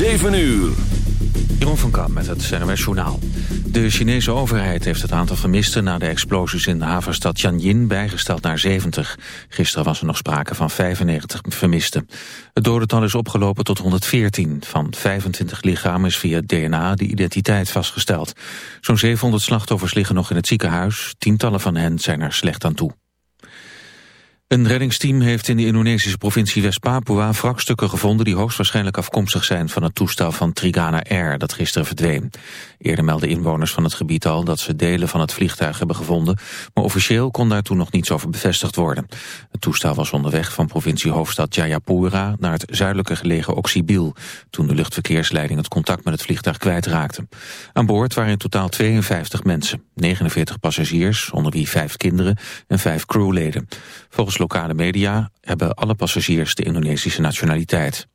7 uur. Jeroen van Kamp met het CNRS Journaal. De Chinese overheid heeft het aantal vermisten na de explosies in de havenstad Tianjin bijgesteld naar 70. Gisteren was er nog sprake van 95 vermisten. Het dodental is opgelopen tot 114. Van 25 lichamen is via DNA de identiteit vastgesteld. Zo'n 700 slachtoffers liggen nog in het ziekenhuis. Tientallen van hen zijn er slecht aan toe. Een reddingsteam heeft in de Indonesische provincie West-Papua wrakstukken gevonden die hoogstwaarschijnlijk afkomstig zijn van het toestel van Trigana Air dat gisteren verdween. Eerder meldden inwoners van het gebied al dat ze delen van het vliegtuig hebben gevonden, maar officieel kon daartoe nog niets over bevestigd worden. Het toestel was onderweg van provinciehoofdstad Jayapura naar het zuidelijke gelegen Oxibil, toen de luchtverkeersleiding het contact met het vliegtuig kwijtraakte. Aan boord waren in totaal 52 mensen, 49 passagiers, onder wie vijf kinderen en vijf crewleden. Volgens lokale media hebben alle passagiers de Indonesische nationaliteit.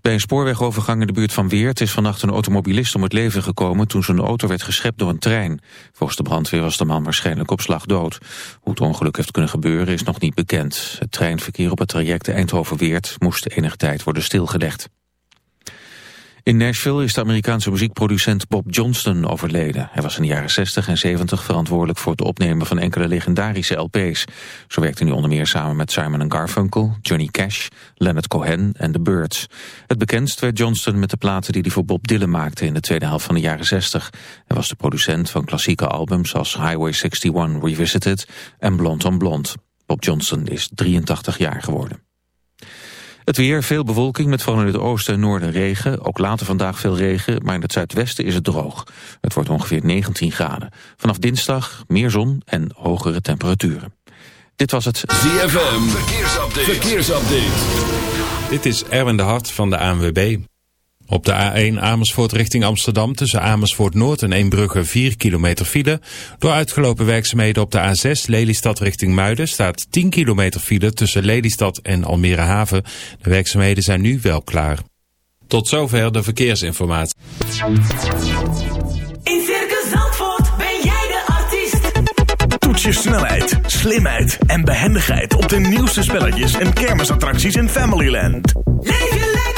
Bij een spoorwegovergang in de buurt van Weert is vannacht een automobilist om het leven gekomen toen zijn auto werd geschept door een trein. Volgens de brandweer was de man waarschijnlijk op slag dood. Hoe het ongeluk heeft kunnen gebeuren is nog niet bekend. Het treinverkeer op het traject Eindhoven-Weert moest enige tijd worden stilgelegd. In Nashville is de Amerikaanse muziekproducent Bob Johnston overleden. Hij was in de jaren 60 en 70 verantwoordelijk voor het opnemen van enkele legendarische LP's. Zo werkte hij onder meer samen met Simon Garfunkel, Johnny Cash, Leonard Cohen en The Birds. Het bekendst werd Johnston met de platen die hij voor Bob Dylan maakte in de tweede helft van de jaren 60. Hij was de producent van klassieke albums als Highway 61 Revisited en Blond on Blond. Bob Johnston is 83 jaar geworden. Het weer, veel bewolking met vooral in het oosten en noorden regen. Ook later vandaag veel regen, maar in het zuidwesten is het droog. Het wordt ongeveer 19 graden. Vanaf dinsdag meer zon en hogere temperaturen. Dit was het ZFM Verkeersupdate. Verkeersupdate. Dit is Erwin de Hart van de ANWB. Op de A1 Amersfoort richting Amsterdam tussen Amersfoort Noord en Eembrugge 4 kilometer file. Door uitgelopen werkzaamheden op de A6 Lelystad richting Muiden staat 10 kilometer file tussen Lelystad en Almere Haven. De werkzaamheden zijn nu wel klaar. Tot zover de verkeersinformatie. In Circus Zandvoort ben jij de artiest. Toets je snelheid, slimheid en behendigheid op de nieuwste spelletjes en kermisattracties in Familyland. Leef je lekker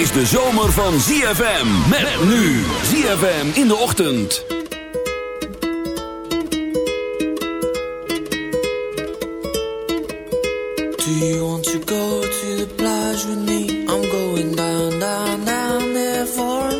Is de zomer van ZFM. Met nu ZFM in de ochtend. Do you want to go to the plage with me? I'm going down, down, down there four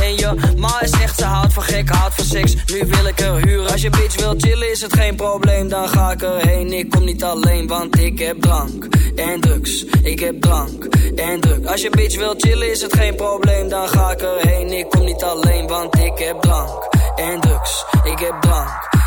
En je ma is echt, ze houdt van gek, houdt van seks. Nu wil ik er huren. Als je bitch wil chillen, is het geen probleem, dan ga ik erheen. Ik kom niet alleen, want ik heb drank en drugs. Ik heb drank en drugs. Als je bitch wil chillen, is het geen probleem, dan ga ik erheen. Ik kom niet alleen, want ik heb drank en drugs. Ik heb drank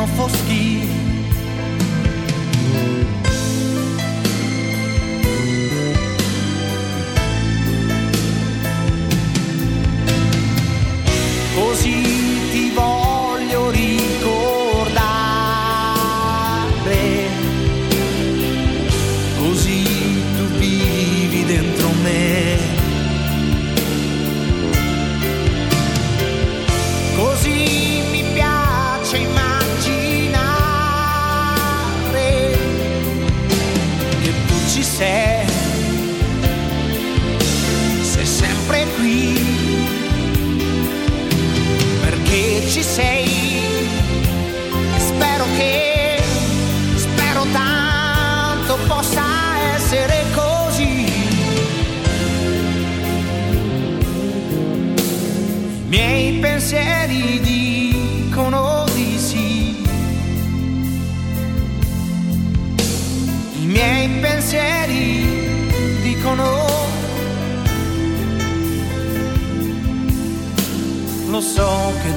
non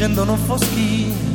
scendo non foschia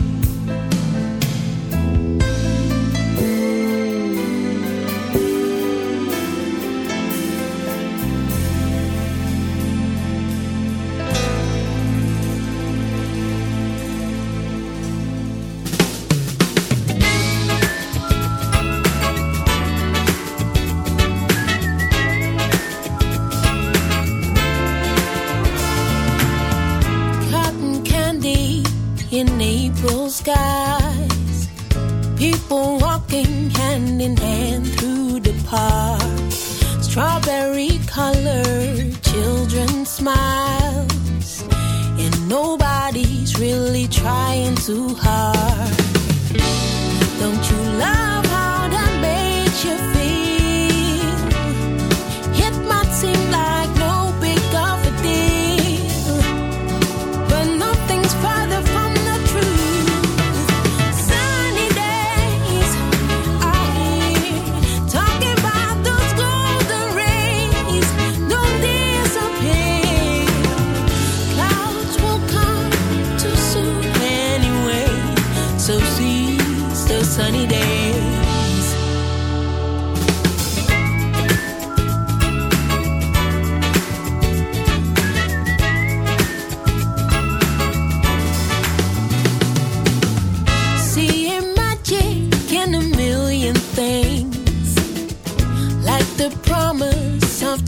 too hot.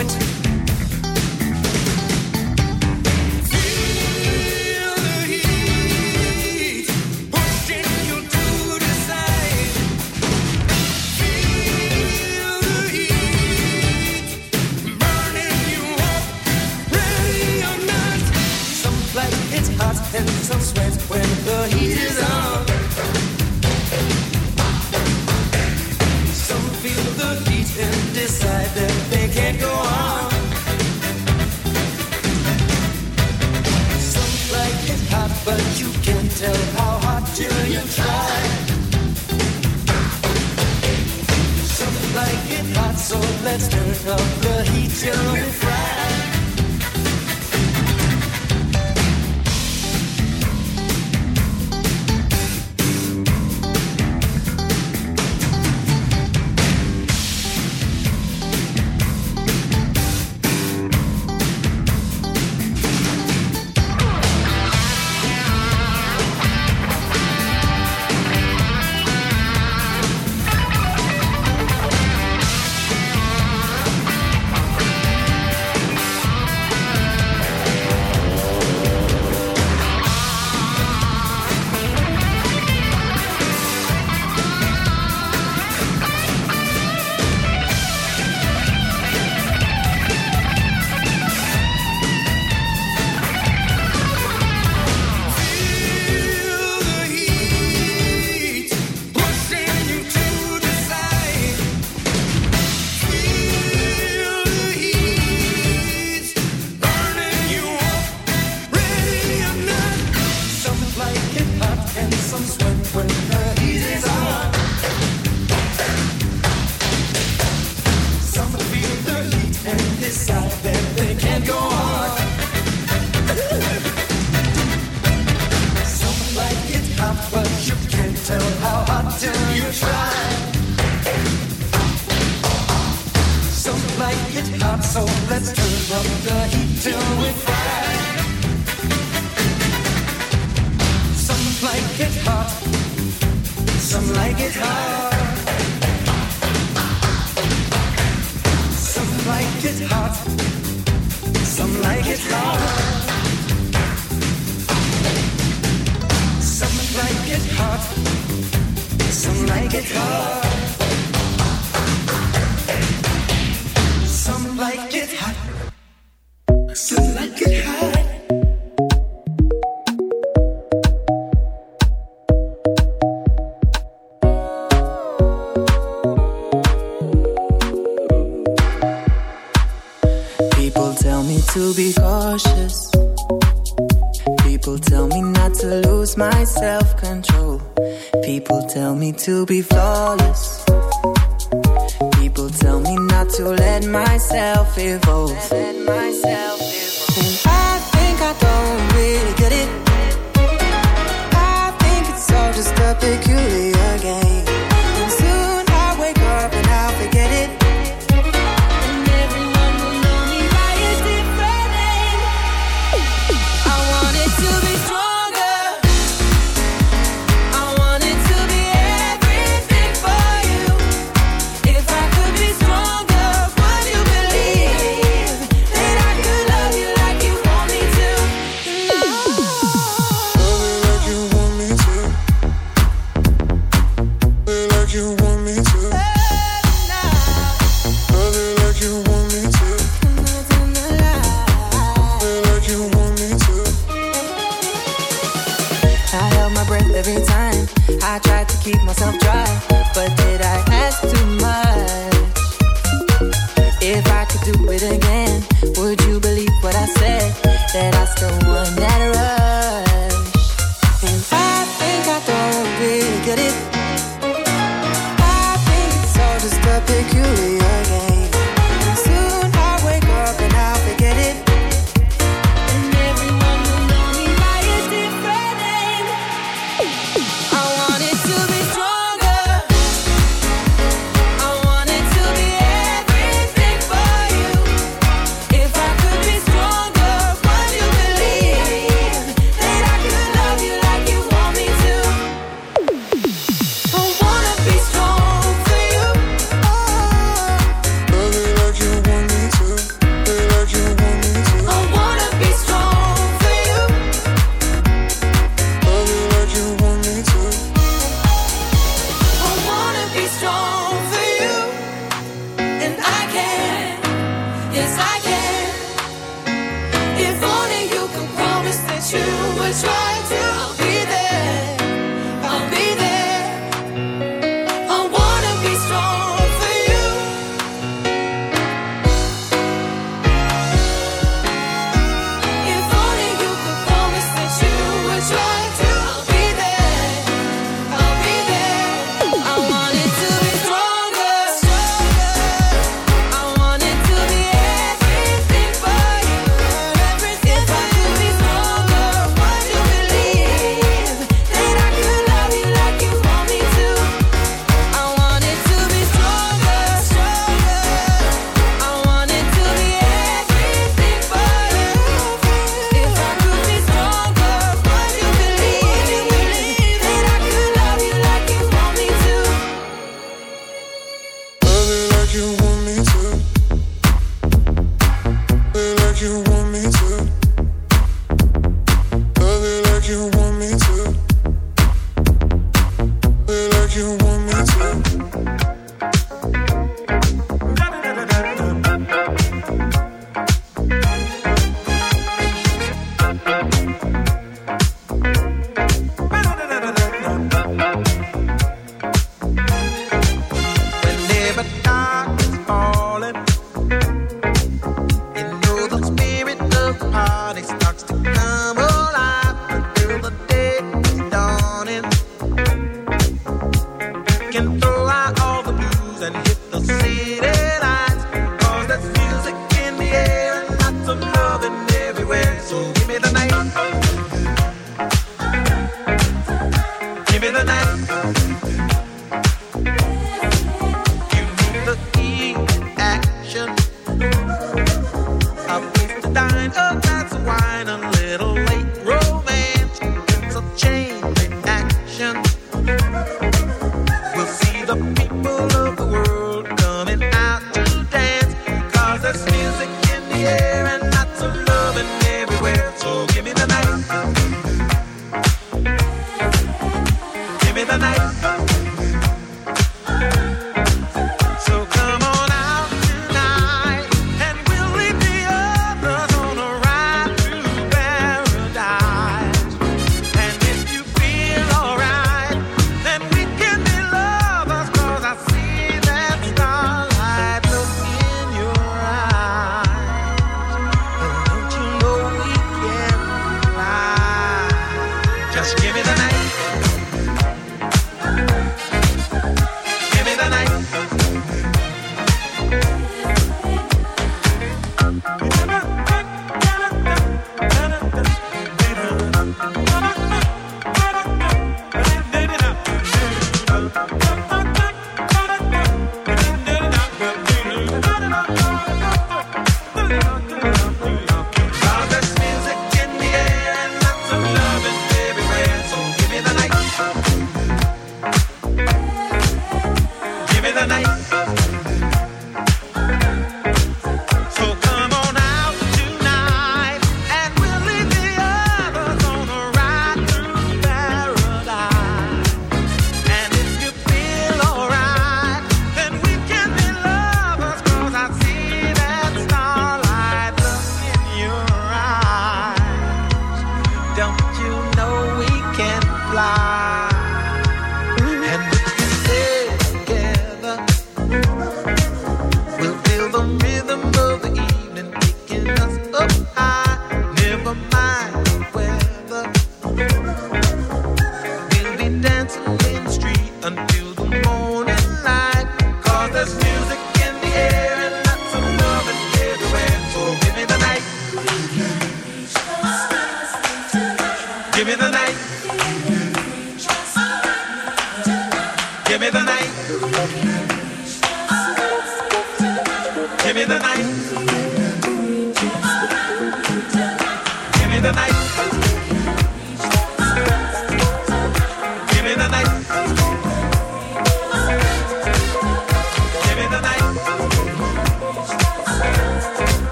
poet comes when, when it's.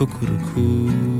Kukuruku.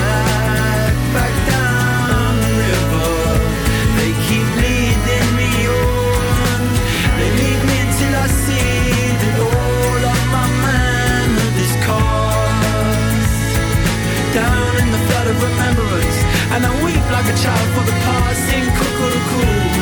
remembrance. And I weep like a child for the past. Sing cuckoo-cuckoo,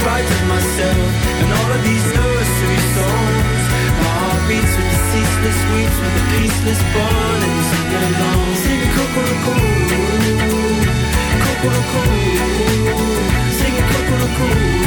spite of myself and all of these nursery songs. My heart beats with the ceaseless weeps, with the peaceless burning sing along. Sing cuckoo-cuckoo, cuckoo-cuckoo, sing cuckoo-cuckoo.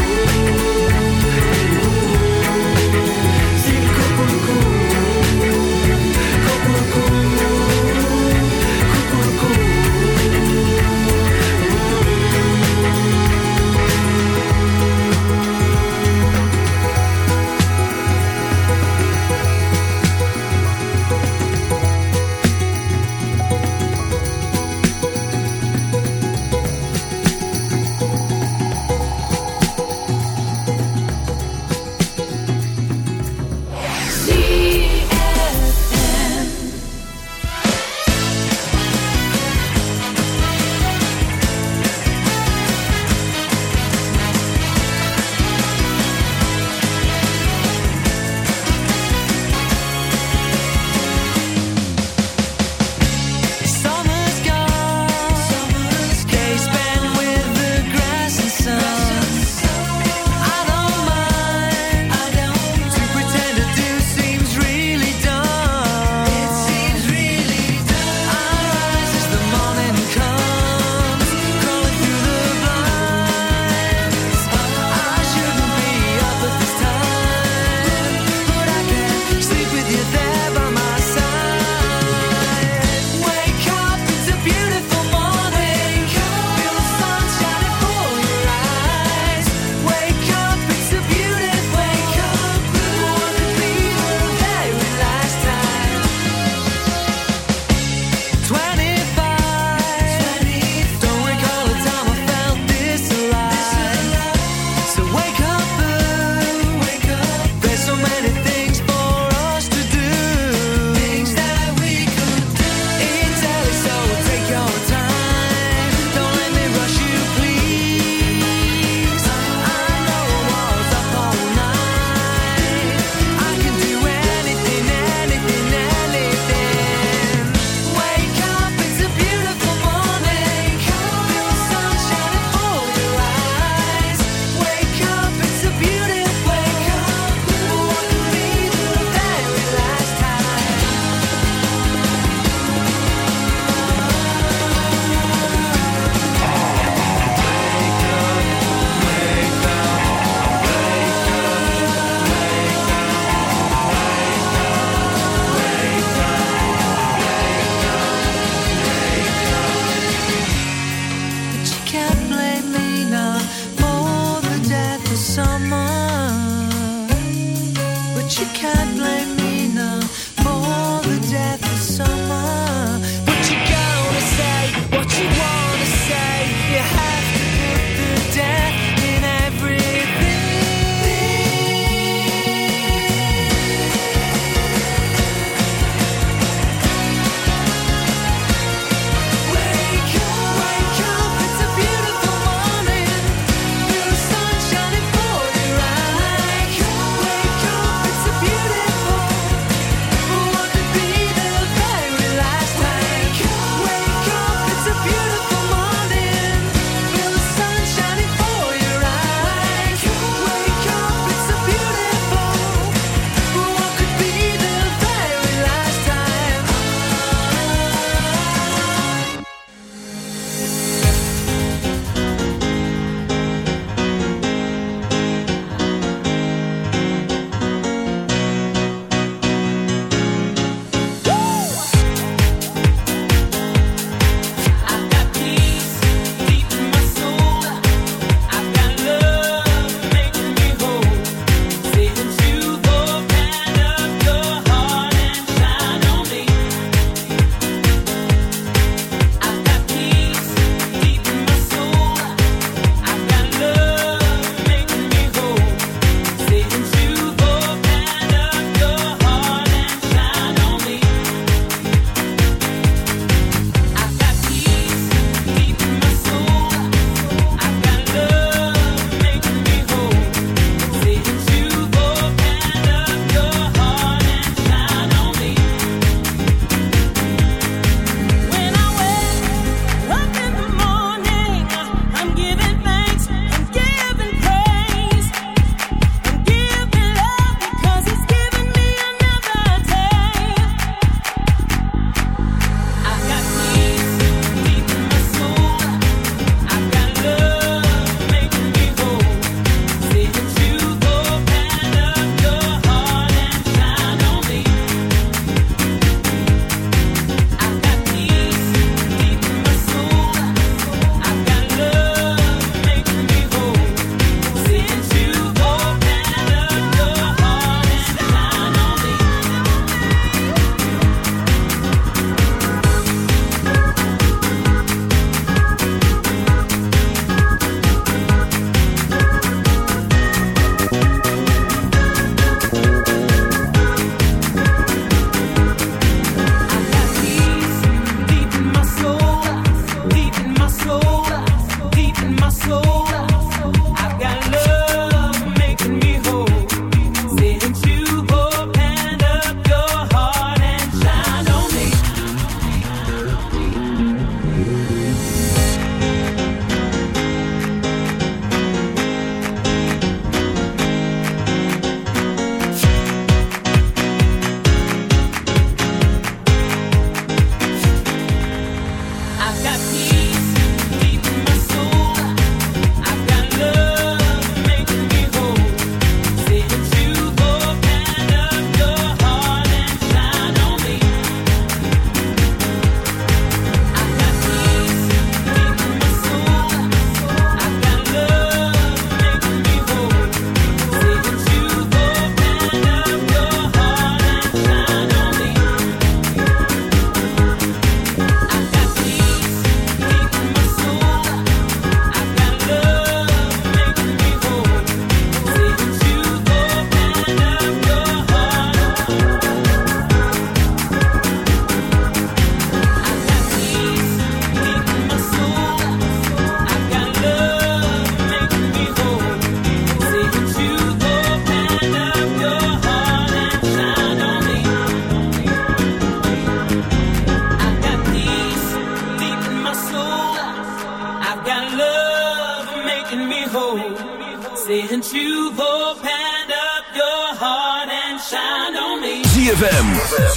ZFM,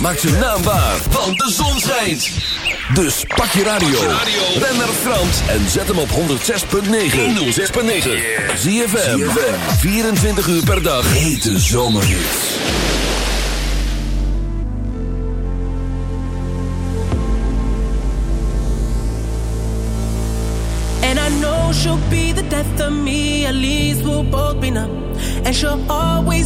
maak zijn naam waar, want de zon schijnt. Dus pak je radio, ren naar Frans en zet hem op 106.9. 106.9. ZFM, 24 uur per dag. Hete zomerhits. And I know she'll be the death of me, at least both be numb. And she'll always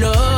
love